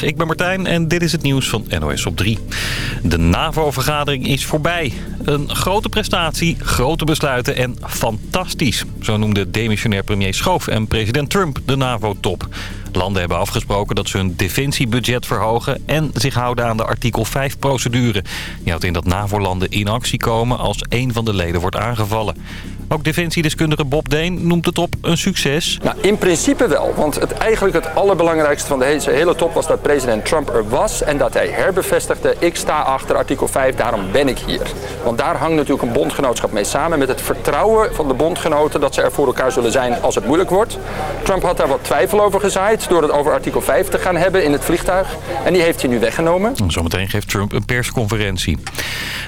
Ik ben Martijn en dit is het nieuws van NOS op 3. De NAVO-vergadering is voorbij. Een grote prestatie, grote besluiten en fantastisch. Zo noemde demissionair premier Schoof en president Trump de NAVO-top. Landen hebben afgesproken dat ze hun defensiebudget verhogen... en zich houden aan de artikel 5-procedure. Die houdt in dat NAVO-landen in actie komen als één van de leden wordt aangevallen. Ook defensiedeskundige Bob Deen noemt de top een succes. Nou, in principe wel. Want het, eigenlijk het allerbelangrijkste van deze hele top was dat president Trump er was. En dat hij herbevestigde, ik sta achter artikel 5, daarom ben ik hier. Want daar hangt natuurlijk een bondgenootschap mee samen. Met het vertrouwen van de bondgenoten dat ze er voor elkaar zullen zijn als het moeilijk wordt. Trump had daar wat twijfel over gezaaid door het over artikel 5 te gaan hebben in het vliegtuig. En die heeft hij nu weggenomen. Zometeen geeft Trump een persconferentie.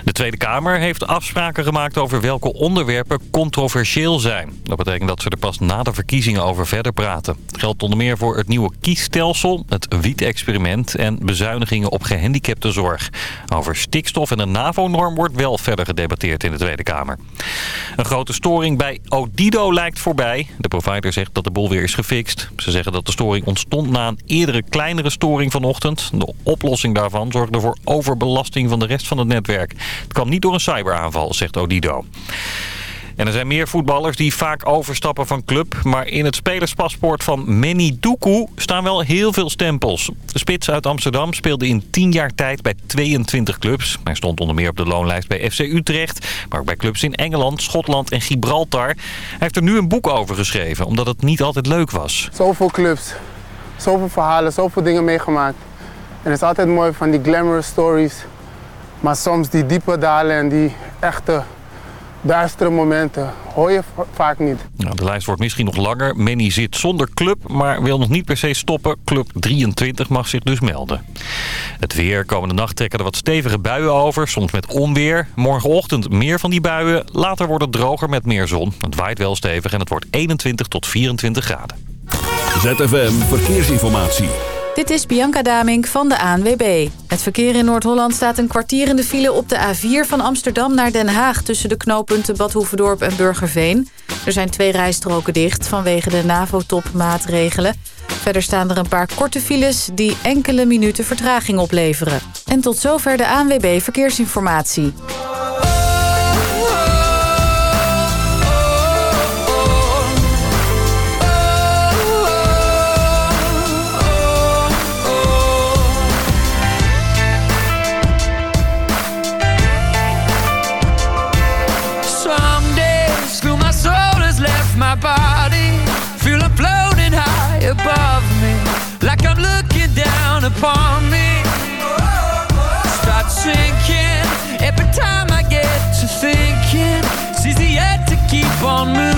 De Tweede Kamer heeft afspraken gemaakt over welke onderwerpen controversieel zijn. Dat betekent dat ze er pas na de verkiezingen over verder praten. Het geldt onder meer voor het nieuwe kiesstelsel, het wiet-experiment en bezuinigingen op gehandicaptenzorg. Over stikstof en een NAVO-norm wordt wel verder gedebatteerd in de Tweede Kamer. Een grote storing bij Odido lijkt voorbij. De provider zegt dat de boel weer is gefixt. Ze zeggen dat de storing ontstond na een eerdere kleinere storing vanochtend. De oplossing daarvan zorgde voor overbelasting van de rest van het netwerk. Het kwam niet door een cyberaanval, zegt Odido. En er zijn meer voetballers die vaak overstappen van club. Maar in het spelerspaspoort van Manny Doekoe staan wel heel veel stempels. De spits uit Amsterdam speelde in 10 jaar tijd bij 22 clubs. Hij stond onder meer op de loonlijst bij FC Utrecht. Maar ook bij clubs in Engeland, Schotland en Gibraltar. Hij heeft er nu een boek over geschreven, omdat het niet altijd leuk was. Zoveel clubs, zoveel verhalen, zoveel dingen meegemaakt. En het is altijd mooi van die glamorous stories. Maar soms die diepe dalen en die echte duistere momenten hoor je vaak niet. Nou, de lijst wordt misschien nog langer. Manny zit zonder club, maar wil nog niet per se stoppen. Club 23 mag zich dus melden. Het weer. Komende nacht trekken er wat stevige buien over, soms met onweer. Morgenochtend meer van die buien. Later wordt het droger met meer zon. Het waait wel stevig en het wordt 21 tot 24 graden. ZFM Verkeersinformatie. Dit is Bianca Damink van de ANWB. Het verkeer in Noord-Holland staat een kwartier in de file op de A4 van Amsterdam naar Den Haag... tussen de knooppunten Bad Hoeverdorp en Burgerveen. Er zijn twee rijstroken dicht vanwege de NAVO-topmaatregelen. Verder staan er een paar korte files die enkele minuten vertraging opleveren. En tot zover de ANWB Verkeersinformatie. upon me. Start sinking. Every time I get to thinking It's easier to keep on moving.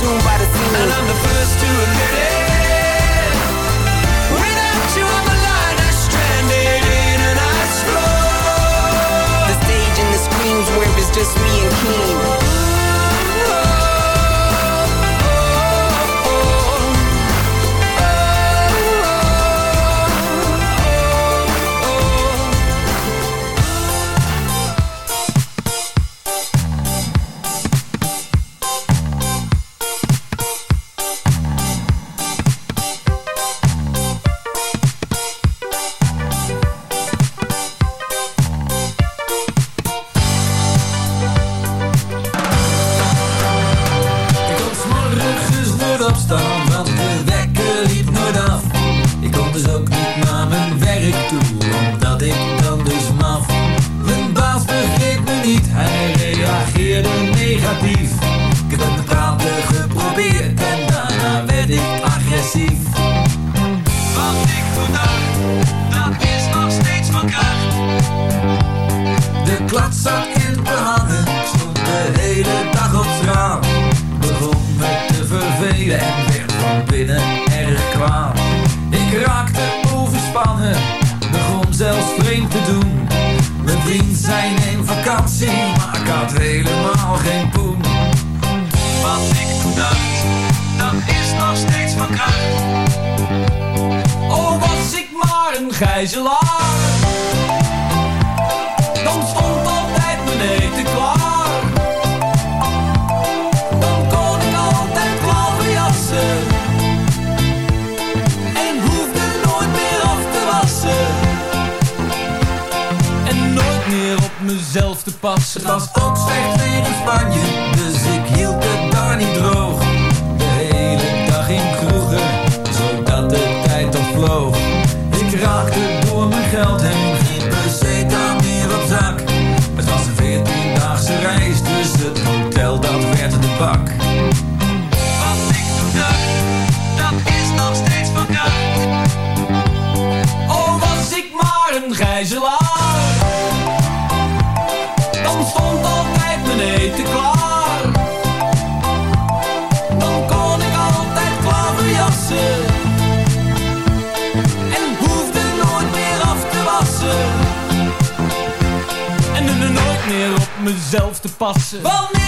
consumed by the scene. And I'm the first to admit it. Without you on the line, I'm stranded in an ice floor. The stage and the screams where it's just me and King. Vriend zei neem vakantie, maar ik had helemaal geen poen. Wat ik dacht, dat is nog steeds van kracht. Oh, was ik maar een gijzelaar. Dan stond altijd mijn eten klaar. Passen. Het was ook slecht weer in Spanje, dus ik hield het daar niet droog. De hele dag in kroegen, zodat de tijd toch vloog. Ik raakte door mijn geld heen, geen peseta meer op zak. Het was een veertiendaagse reis, dus het hotel dat werd de bak. Te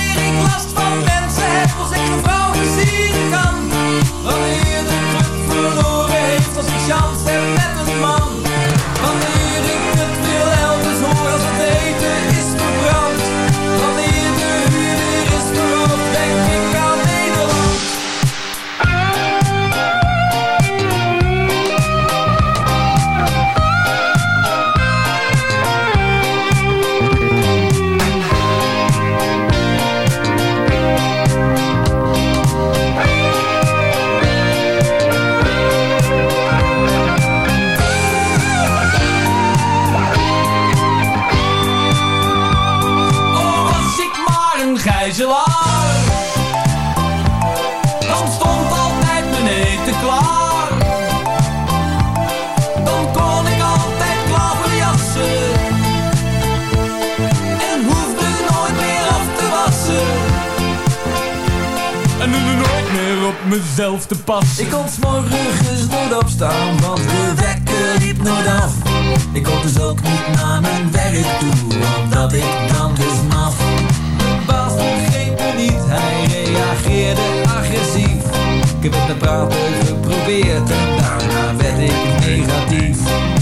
Dan stond altijd mijn eten klaar. Dan kon ik altijd klaverjassen. En hoefde nooit meer af te wassen. En er nooit meer op mezelf te passen. Ik kon s'morgens nooit opstaan, want de wekker liep nooit af. Ik kon dus ook niet naar mijn werk toe, omdat ik dan dus reageerde agressief. Ik heb het met praten geprobeerd en daarna werd ik negatief.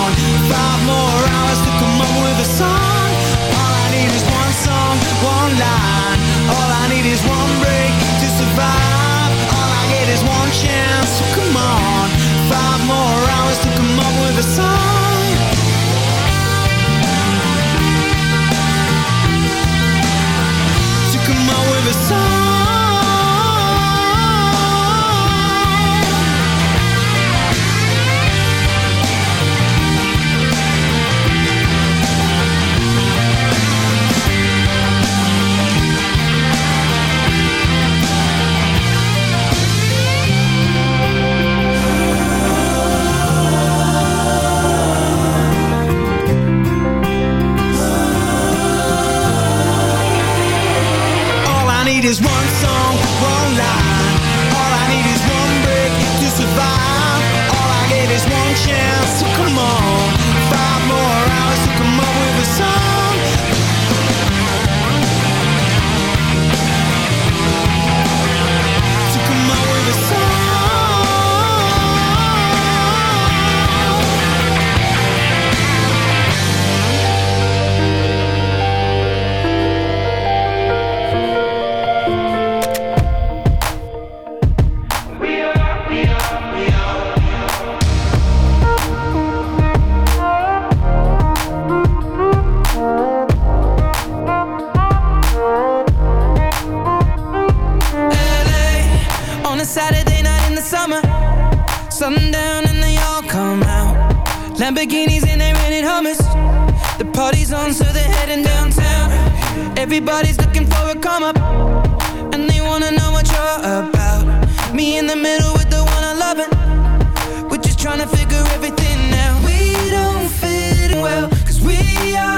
more hours to come up with a song.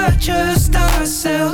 not just ourselves.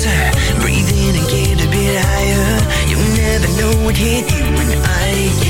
closer, breathe in and get a bit higher. You'll never know what hit you when I hit.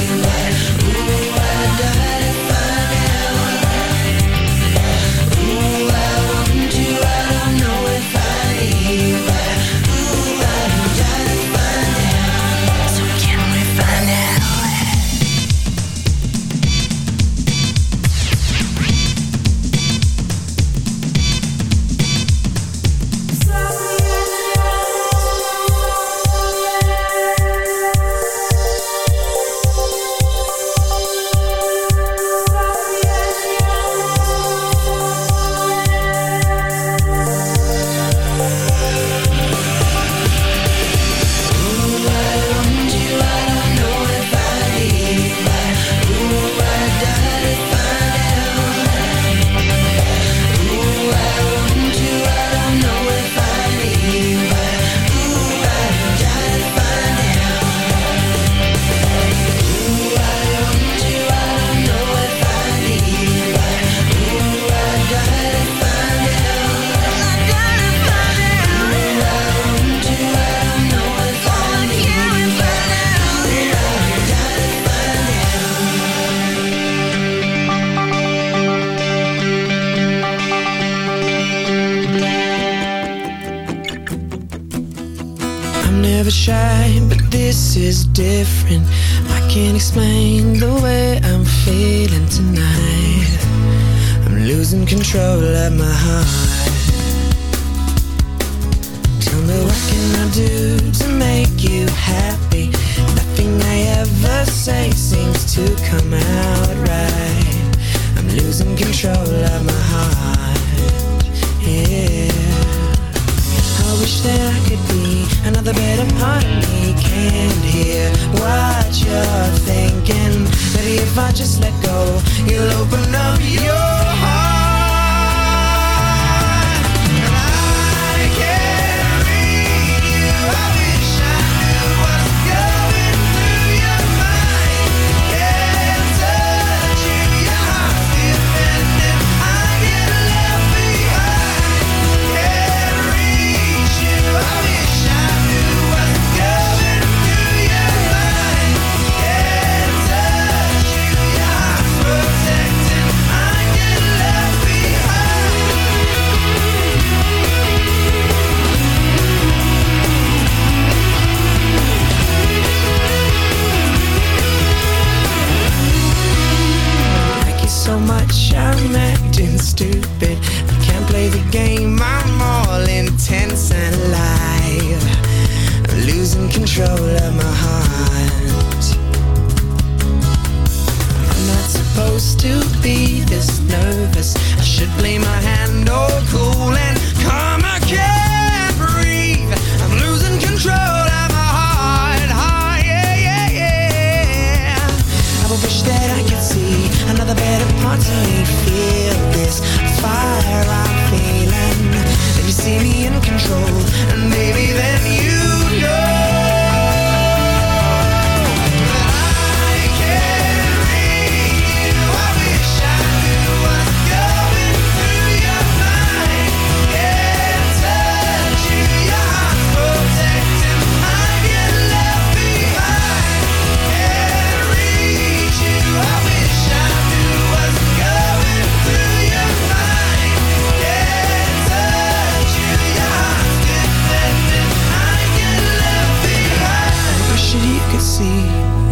see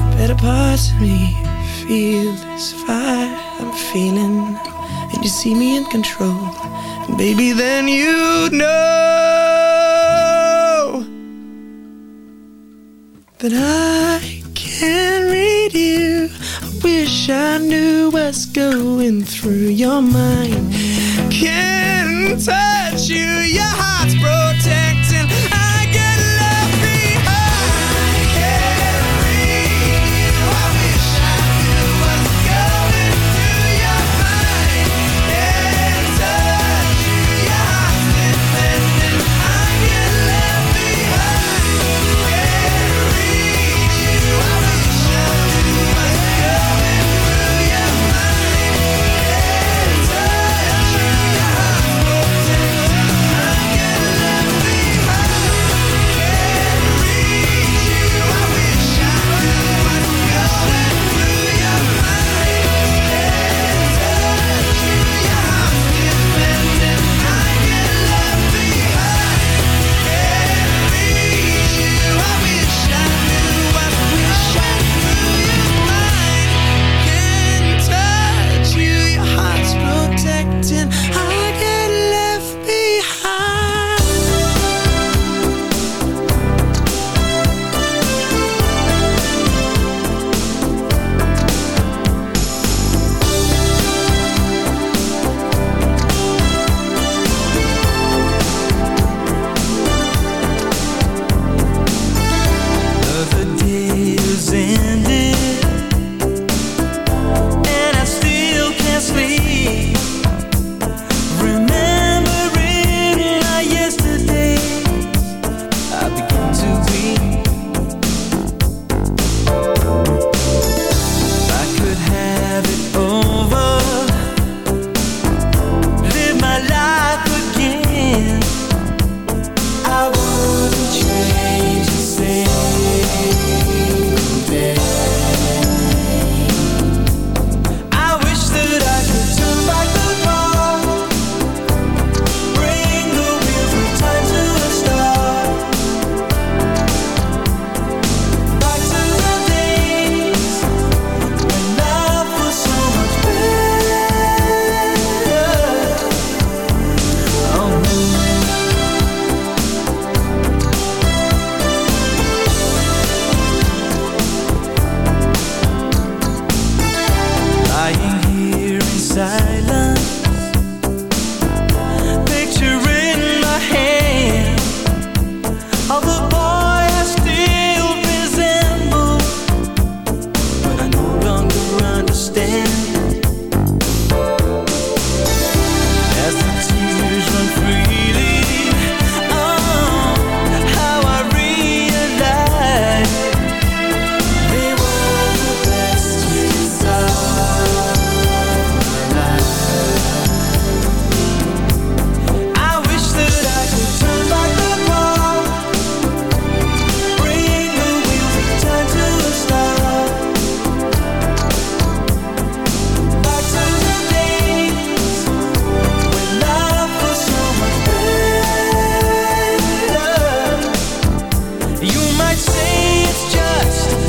the better parts of me. Feel this fire I'm feeling, and you see me in control. And baby, then you know that I can read you. I wish I knew what's going through your mind. Can't touch you, your heart's protected. might say it's just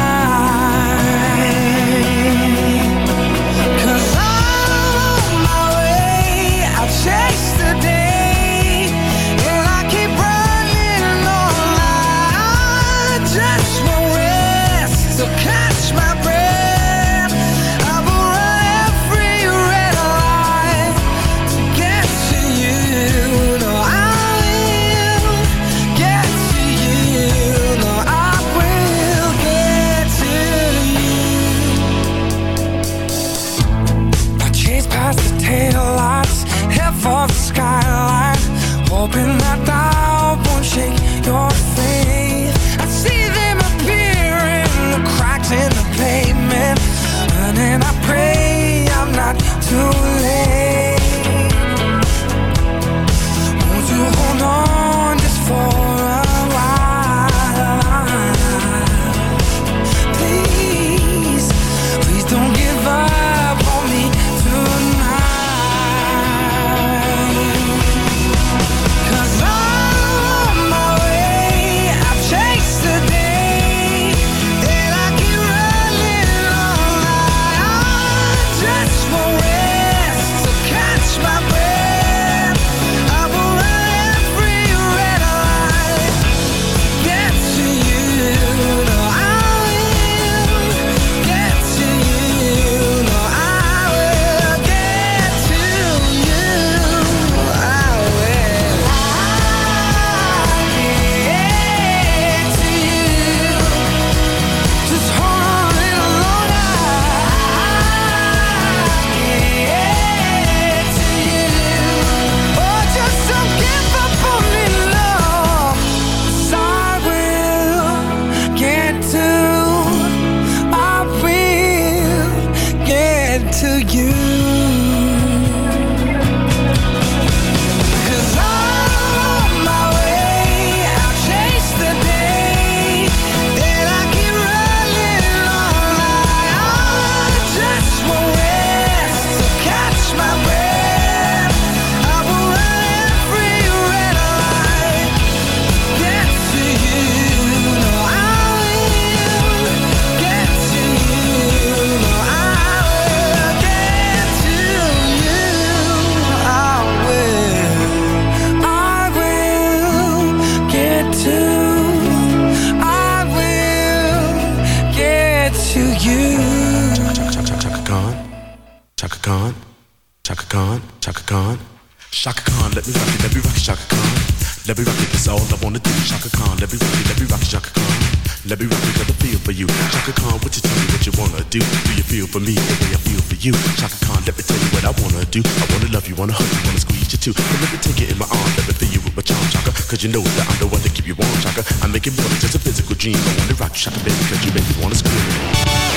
do. I wanna love you, wanna hug you, wanna squeeze you too. But let me take it in my arms, let me feel you with my charm, chaka. Cause you know that I'm the one that keep you warm, chaka. I make it more than just a physical dream. I wanna rock you, chaka, baby, cause you make me wanna scream.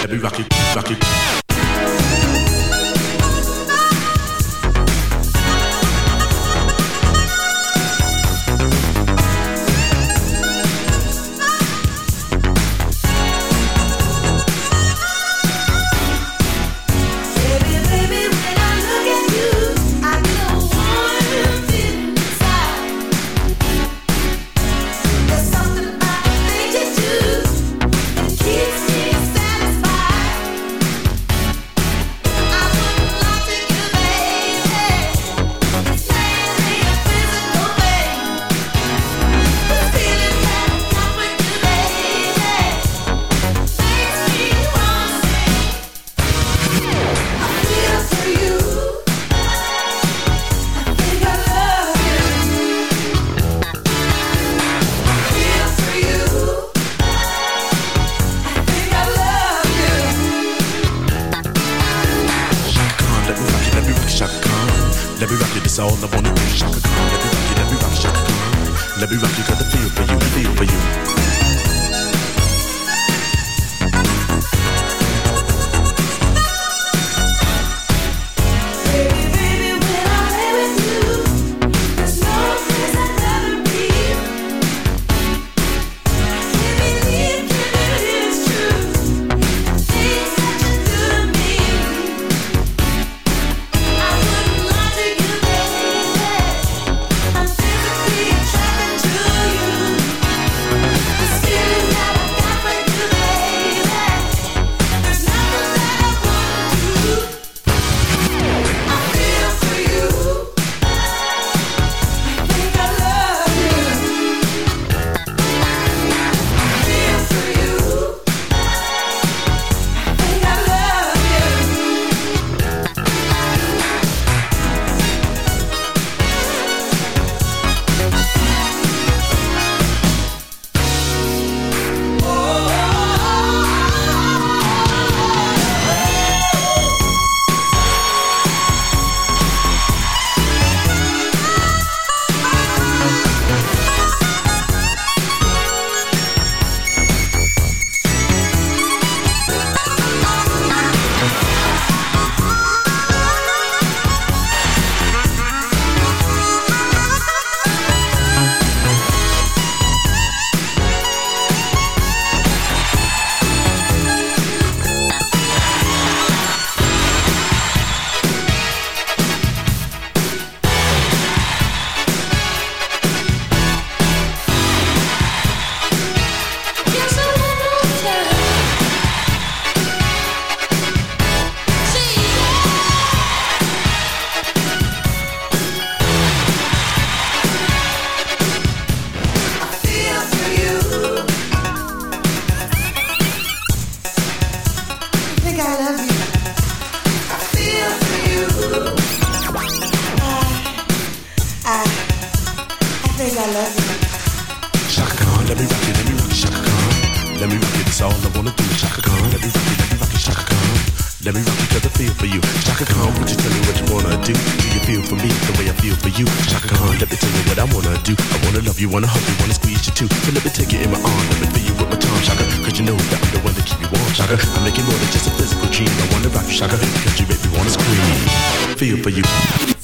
Let me rock you, rock you. me what you wanna do. Do you feel for me the way I feel for you? Chaka Khan, let me tell you what I wanna do. I wanna love you, wanna hug you, wanna squeeze you too. So let me take you in my arm, let me feel you with my tongue, Chaka. Cause you know that I'm the one that keep you warm, Chaka. I make it more than just a physical dream. I wanna rock you, Chaka. Cause you make me wanna scream. Feel for you.